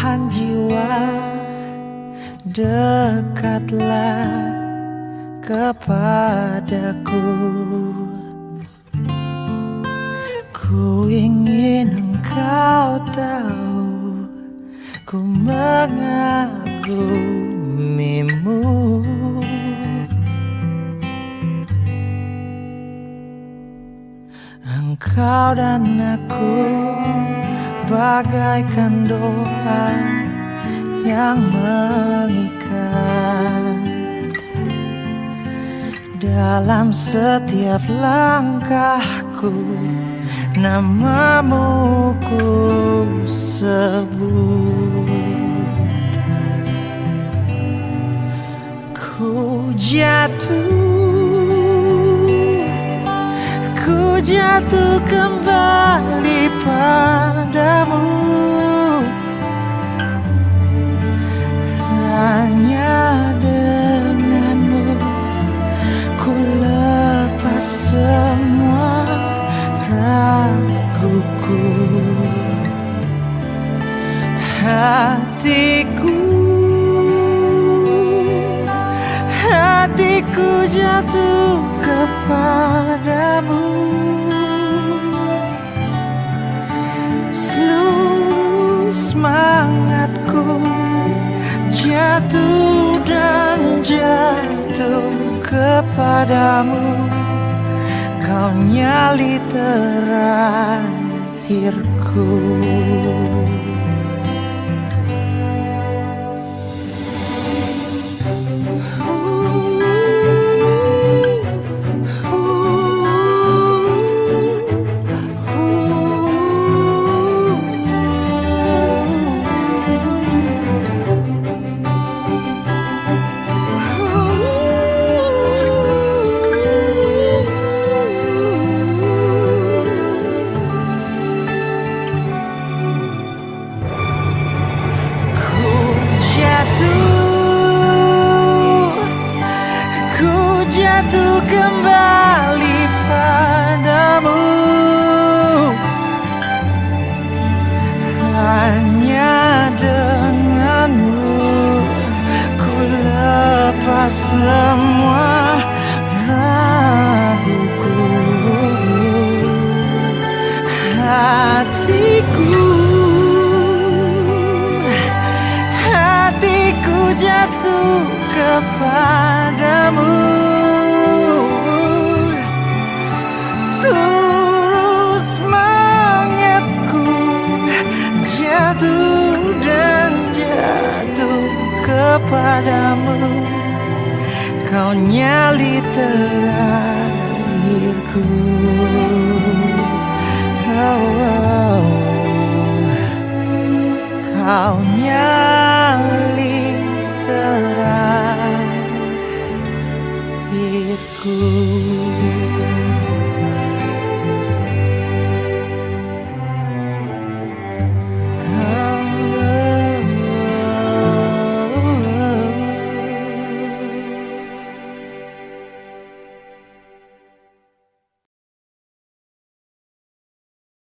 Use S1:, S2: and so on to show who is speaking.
S1: Dewa dekatlah kepadaku. Ku ingin engkau tahu Ku mengagumimu. Engkau dan aku bagaikan doa yang mengikat. Dalam setiap langkahku Namamu ku sebut. Ku jatuh Ku jatuh kembali padamu Hanya denganmu Ku lepas semua raguku. Hatiku Hatiku jatuh kepadamu semangatku. Jatuh dan jatuh kepadamu. Kau nyali terakhirku jatuh kembali padamu. Hanya denganmu Ku lepas semua raguku. Hatiku Hatiku jatuh kepadamu kepadamu. Kau nyali terakhirku. Oh, oh. Kau nyali terakhirku